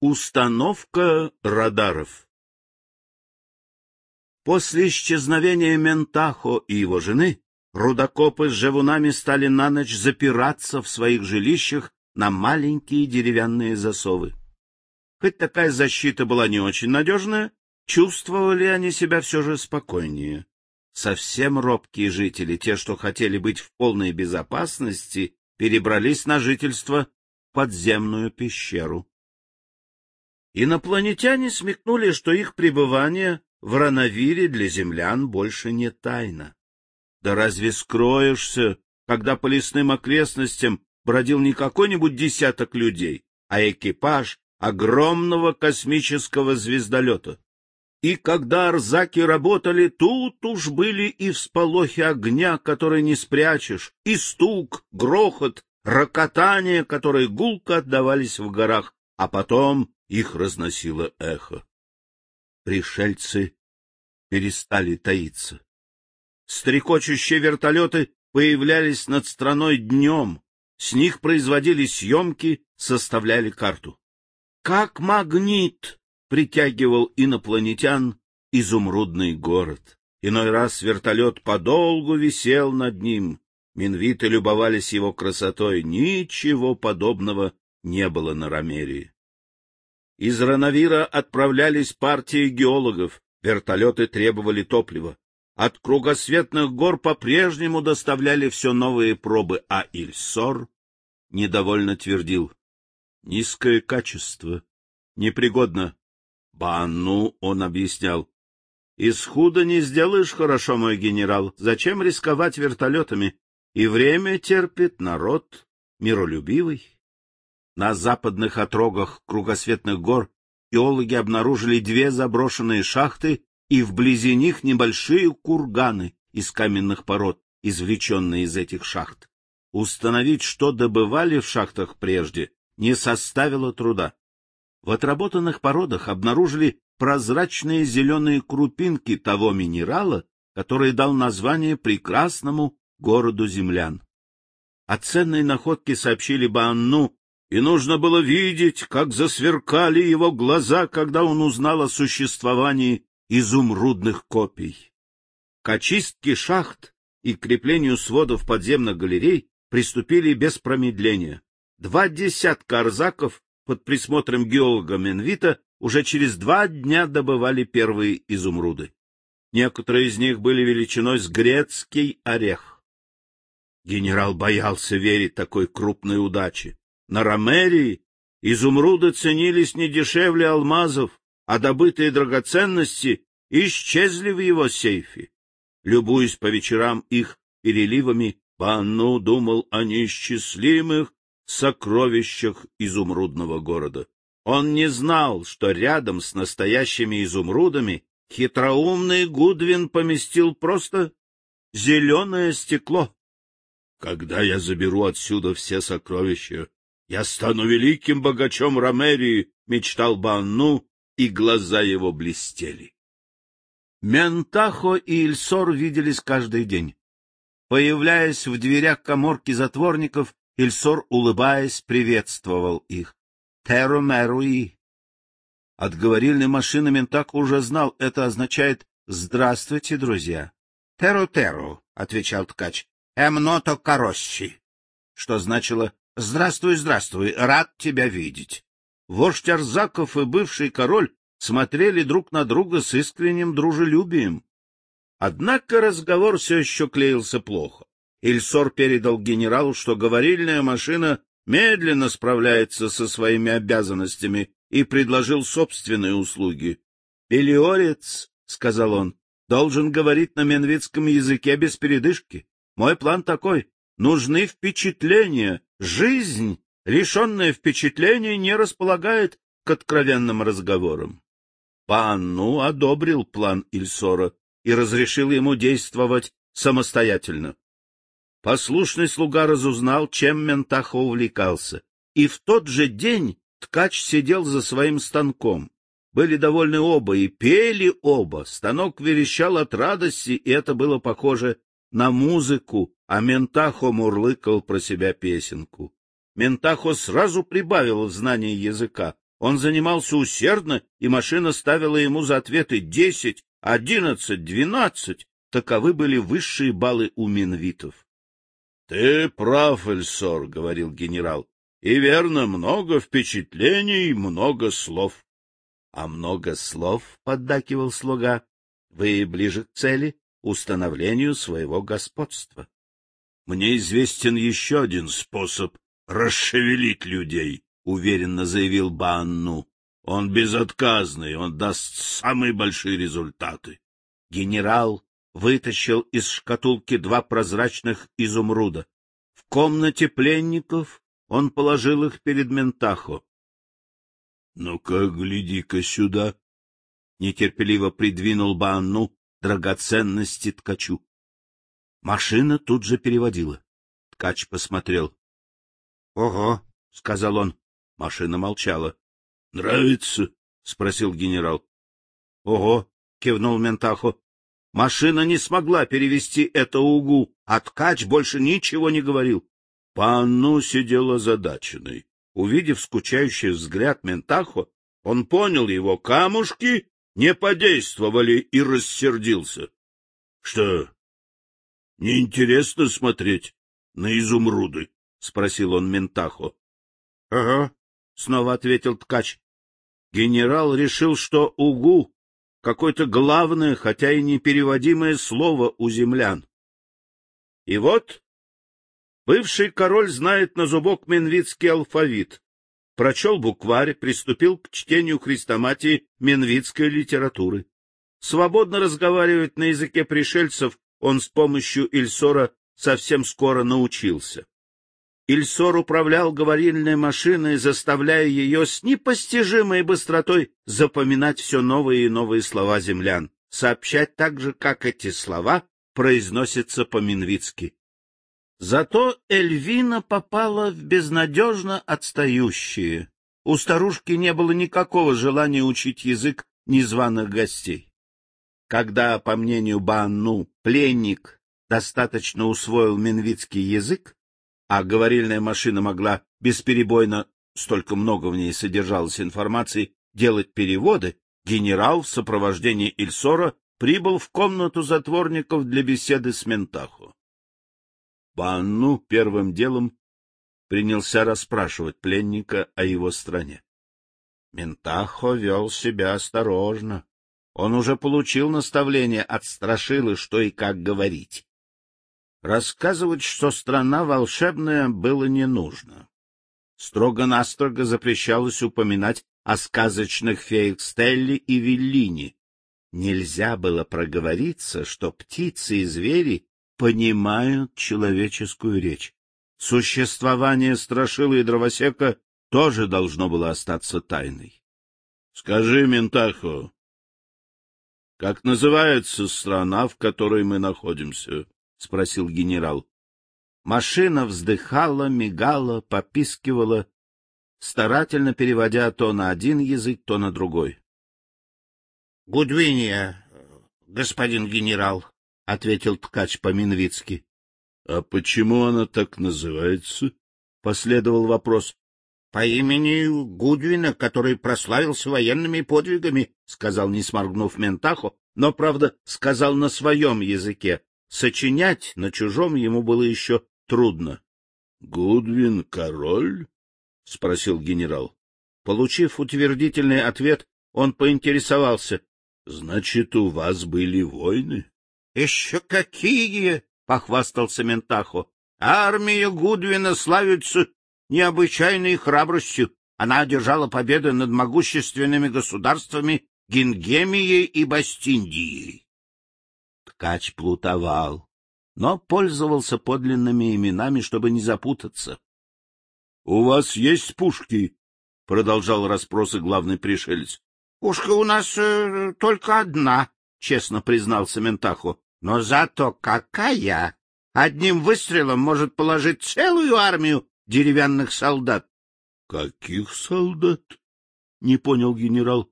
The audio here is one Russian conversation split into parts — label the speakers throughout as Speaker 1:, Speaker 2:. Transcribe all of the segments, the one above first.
Speaker 1: Установка радаров После исчезновения Ментахо и его жены рудокопы с живунами стали на ночь запираться в своих жилищах на маленькие деревянные засовы. Хоть такая защита была не очень надежная, чувствовали они себя все же спокойнее. Совсем робкие жители, те, что хотели быть в полной безопасности, перебрались на жительство в подземную пещеру. Инопланетяне смекнули, что их пребывание в Рановире для землян больше не тайна. Да разве скроешься, когда по лесным окрестностям бродил не какой-нибудь десяток людей, а экипаж огромного космического звездолета? И когда арзаки работали, тут уж были и всполохи огня, которые не спрячешь, и стук, грохот, рокотание, которые гулко отдавались в горах, а потом их разносило эхо. Пришельцы перестали таиться. Стрекочущие вертолеты появлялись над страной днем, с них производили съемки, составляли карту. Как магнит притягивал инопланетян изумрудный город. Иной раз вертолет подолгу висел над ним. Минвиты любовались его красотой. Ничего подобного не было на Ромерии. Из Рановира отправлялись партии геологов, вертолеты требовали топлива. От кругосветных гор по-прежнему доставляли все новые пробы, а Ильсор недовольно твердил. Низкое качество, непригодно. Банну он объяснял. Из худа не сделаешь хорошо, мой генерал. Зачем рисковать вертолетами? И время терпит народ миролюбивый. На западных отрогах кругосветных гор геологи обнаружили две заброшенные шахты и вблизи них небольшие курганы из каменных пород, извлеченные из этих шахт. Установить, что добывали в шахтах прежде, не составило труда. В отработанных породах обнаружили прозрачные зеленые крупинки того минерала, который дал название прекрасному городу землян. О ценной находке сообщили Баанну и нужно было видеть, как засверкали его глаза, когда он узнал о существовании изумрудных копий. К очистке шахт и креплению сводов подземных галерей приступили без промедления. Два десятка арзаков под присмотром геолога Менвита уже через два дня добывали первые изумруды. Некоторые из них были величиной с грецкий орех. Генерал боялся верить такой крупной удаче. На Ромерии изумруды ценились не дешевле алмазов, а добытые драгоценности исчезли в его сейфе. Любуясь по вечерам их переливами, Банну думал о неисчислимых сокровищах изумрудного города. Он не знал, что рядом с настоящими изумрудами хитроумный Гудвин поместил просто зеленое стекло. Когда я заберу отсюда все сокровища, я стану великим богачом Ромерии, мечтал Банну, и глаза его блестели. Ментахо и Ильсор виделись каждый день. Появляясь в дверях коморки затворников, Ильсор, улыбаясь, приветствовал их. «Теру меруи». От говорильной машины Ментахо уже знал, это означает «Здравствуйте, друзья». «Теру-теру», — отвечал ткач, «эмното коросси», что значило Здравствуй, здравствуй, рад тебя видеть. Вождь Арзаков и бывший король смотрели друг на друга с искренним дружелюбием. Однако разговор все еще клеился плохо. Ильсор передал генералу, что говорильная машина медленно справляется со своими обязанностями и предложил собственные услуги. — Белиорец, — сказал он, — должен говорить на менвицком языке без передышки. Мой план такой — нужны впечатления, Жизнь, лишенная впечатлений, не располагает к откровенным разговорам. Панну одобрил план Ильсора и разрешил ему действовать самостоятельно. Послушный слуга разузнал, чем Ментахо увлекался, и в тот же день ткач сидел за своим станком. Были довольны оба и пели оба. Станок верещал от радости, и это было похоже на музыку, а Ментахо мурлыкал про себя песенку. Ментахо сразу прибавил в знании языка. Он занимался усердно, и машина ставила ему за ответы десять, одиннадцать, двенадцать. Таковы были высшие баллы у минвитов. — Ты прав, Эльсор, — говорил генерал. — И верно, много впечатлений, много слов. — А много слов, — поддакивал слуга, — вы ближе к цели, установлению своего господства. Мне известен еще один способ расшевелить людей, — уверенно заявил Банну. Он безотказный, он даст самые большие результаты. Генерал вытащил из шкатулки два прозрачных изумруда. В комнате пленников он положил их перед Ментахо. — Ну-ка, гляди-ка сюда! — нетерпеливо придвинул Банну драгоценности ткачу. Машина тут же переводила. Ткач посмотрел. — Ого, — сказал он. Машина молчала. — Нравится? — спросил генерал. — Ого, — кивнул Ментахо. Машина не смогла перевести это угу, а ткач больше ничего не говорил. Панну сидел озадаченный. Увидев скучающий взгляд Ментахо, он понял его камушки не подействовали и рассердился. — Что, неинтересно смотреть на изумруды? — спросил он Ментахо. — Ага, — снова ответил ткач. Генерал решил, что угу — какое-то главное, хотя и непереводимое слово у землян. И вот бывший король знает на зубок менвицкий алфавит, прочел букварь, приступил к чтению хрестоматии менвицкой литературы. Свободно разговаривать на языке пришельцев он с помощью Ильсора совсем скоро научился. Ильсор управлял говорильной машиной, заставляя ее с непостижимой быстротой запоминать все новые и новые слова землян, сообщать так же, как эти слова произносятся по-минвицки. Зато Эльвина попала в безнадежно отстающие. У старушки не было никакого желания учить язык незваных гостей. Когда, по мнению Банну, пленник достаточно усвоил минвицкий язык, а говорильная машина могла бесперебойно, столько много в ней содержалось информации, делать переводы, генерал в сопровождении Ильсора прибыл в комнату затворников для беседы с Ментахо. Банну первым делом принялся расспрашивать пленника о его стране. Ментахо вел себя осторожно. Он уже получил наставление от Страшилы, что и как говорить. Рассказывать, что страна волшебная, было не нужно. Строго-настрого запрещалось упоминать о сказочных феях Стелли и Виллини. Нельзя было проговориться, что птицы и звери понимают человеческую речь. Существование Страшила и Дровосека тоже должно было остаться тайной. — Скажи, Ментахо, как называется страна, в которой мы находимся? — спросил генерал. Машина вздыхала, мигала, попискивала, старательно переводя то на один язык, то на другой. — Гудвиния, господин генерал, — ответил ткач по-минвицки. — А почему она так называется? — последовал вопрос. — По имени Гудвина, который прославился военными подвигами, — сказал, не сморгнув Ментахо, но, правда, сказал на своем языке. Сочинять на чужом ему было еще трудно. — Гудвин король? — спросил генерал. Получив утвердительный ответ, он поинтересовался. — Значит, у вас были войны? Еще какие! — похвастался Ментахо. — Армия Гудвина славится необычайной храбростью. Она одержала победы над могущественными государствами Гингемией и Бастиндией. Ткач плутовал, но пользовался подлинными именами, чтобы не запутаться. — У вас есть пушки? — продолжал расспросы главный пришелец. — Пушка у нас э, только одна, — честно признался Ментахо. Но зато какая! Одним выстрелом может положить целую армию деревянных солдат. — Каких солдат? — не понял генерал.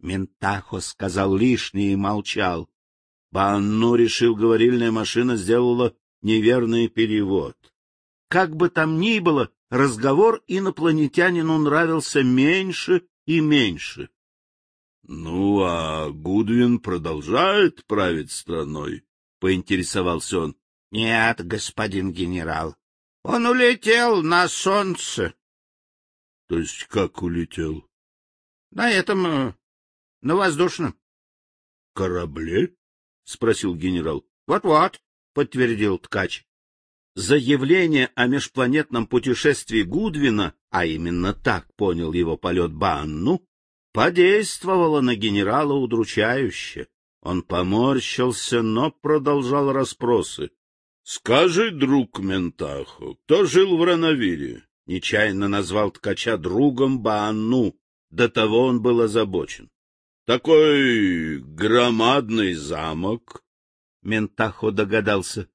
Speaker 1: Ментахо сказал лишнее и молчал. Банну решил, говорильная машина сделала неверный перевод. Как бы там ни было, разговор инопланетянину нравился меньше, и меньше. — Ну, а Гудвин продолжает править страной? — поинтересовался он.
Speaker 2: — Нет, господин генерал, он улетел на солнце.
Speaker 1: — То есть как улетел?
Speaker 2: — На этом, э, на воздушном.
Speaker 1: — Корабле? — спросил генерал.
Speaker 2: Вот — Вот-вот, — подтвердил ткач.
Speaker 1: Заявление о межпланетном путешествии Гудвина, а именно так понял его полет Банну, подействовало на генерала удручающе. Он поморщился, но продолжал расспросы. — Скажи, друг Ментахо, кто жил в Рановире? Нечаянно назвал ткача другом Баанну, до того он был озабочен. — Такой громадный замок. Ментахо догадался.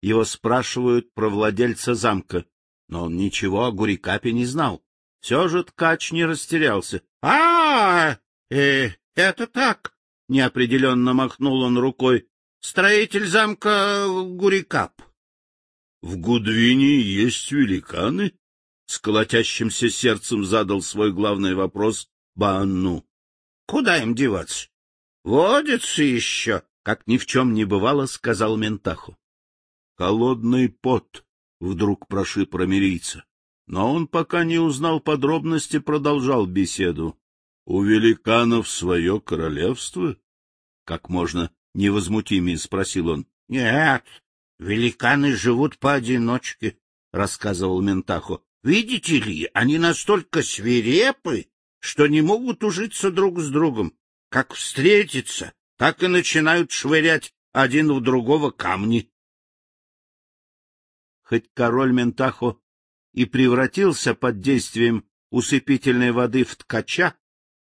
Speaker 1: Его спрашивают про владельца замка, но он ничего о Гурикапе не знал. Все же ткач не растерялся.
Speaker 2: — А, э, это так, — неопределенно махнул он рукой. — Строитель замка Гурикап.
Speaker 1: — В Гудвине есть великаны? — с колотящимся сердцем задал свой главный вопрос Баанну.
Speaker 2: — Куда им деваться? Водится еще, — как ни в чем не бывало, — сказал Ментаху.
Speaker 1: Холодный пот вдруг прошиб рамерийца. Но он пока не узнал подробности, продолжал беседу. — У великанов свое королевство? — как можно невозмутимее спросил он.
Speaker 2: — Нет, великаны живут поодиночке, — рассказывал Ментахо. — Видите ли, они настолько свирепы, что не могут ужиться друг с другом. Как встретятся, так и начинают швырять один в другого камни
Speaker 1: хоть король Ментахо и превратился под действием усыпительной воды в ткача,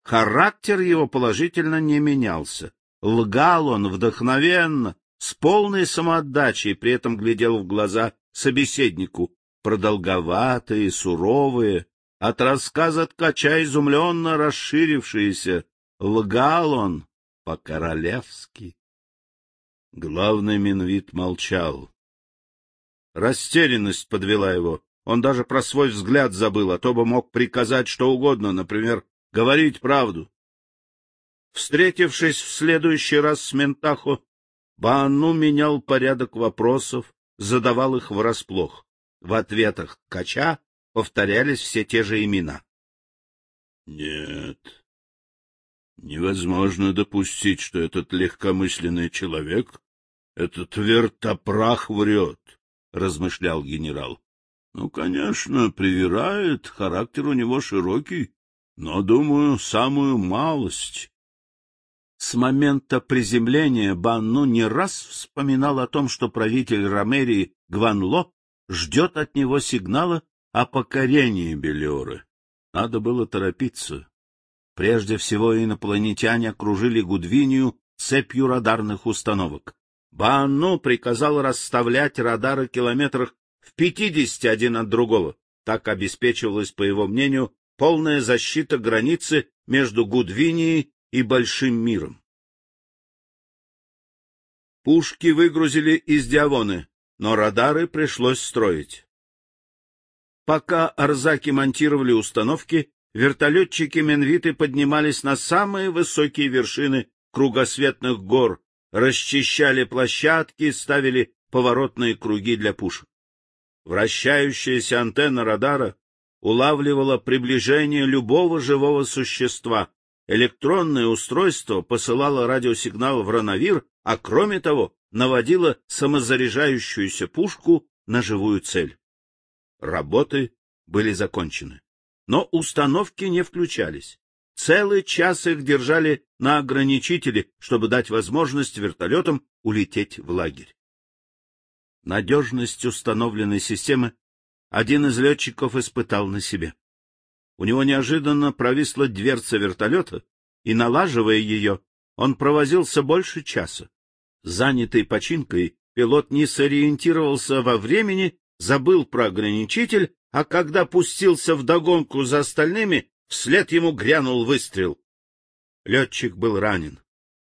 Speaker 1: характер его положительно не менялся. Лгал он вдохновенно, с полной самоотдачей, при этом глядел в глаза собеседнику, продолговатые, суровые, от рассказа ткача изумленно расширившиеся. Лгал он по-королевски. Главный Минвит молчал. Растерянность подвела его. Он даже про свой взгляд забыл, а то бы мог приказать что угодно, например, говорить правду. Встретившись в следующий раз с Ментахо, Баану менял порядок вопросов, задавал их врасплох. В ответах Кача повторялись все те же имена. — Нет, невозможно допустить, что этот легкомысленный человек, этот вертопрах врет. — размышлял генерал. — Ну, конечно, привирает, характер у него широкий, но, думаю, самую малость. С момента приземления Банну не раз вспоминал о том, что правитель Ромерии Гванло ждет от него сигнала о покорении Белиоры. Надо было торопиться. Прежде всего инопланетяне окружили Гудвинию цепью радарных установок. Банну приказал расставлять радары километрах в пятидесяти один от другого. Так обеспечивалась, по его мнению, полная защита границы между Гудвинией и Большим миром. Пушки выгрузили из Диавоны, но радары пришлось строить. Пока арзаки монтировали установки, вертолетчики Менвиты поднимались на самые высокие вершины кругосветных гор, расчищали площадки, ставили поворотные круги для пушек. Вращающаяся антенна радара улавливала приближение любого живого существа. Электронное устройство посылало радиосигнал в ранавир, а кроме того наводило самозаряжающуюся пушку на живую цель. Работы были закончены, но установки не включались. Целый час их держали на ограничителе, чтобы дать возможность вертолетам улететь в лагерь. Надежность установленной системы один из летчиков испытал на себе. У него неожиданно провисла дверца вертолета, и, налаживая ее, он провозился больше часа. Занятый починкой, пилот не сориентировался во времени, забыл про ограничитель, а когда пустился в догонку за остальными, Вслед ему грянул выстрел. Летчик был ранен,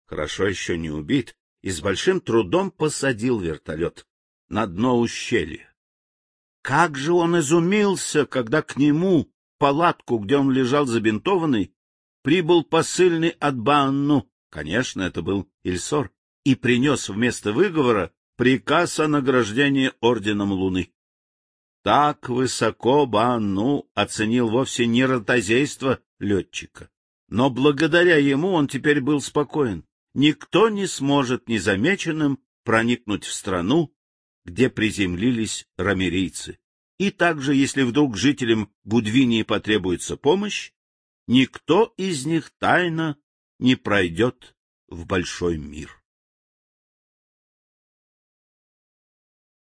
Speaker 1: хорошо еще не убит, и с большим трудом посадил вертолет на дно ущелья. Как же он изумился, когда к нему палатку, где он лежал забинтованный, прибыл посыльный от Банну, конечно, это был Ильсор, и принес вместо выговора приказ о награждении орденом Луны. Так высоко Банну оценил вовсе не ротозейство летчика. Но благодаря ему он теперь был спокоен. Никто не сможет незамеченным проникнуть в страну, где приземлились рамерийцы. И также, если вдруг жителям Гудвинии потребуется помощь, никто из них тайно не пройдет в большой мир.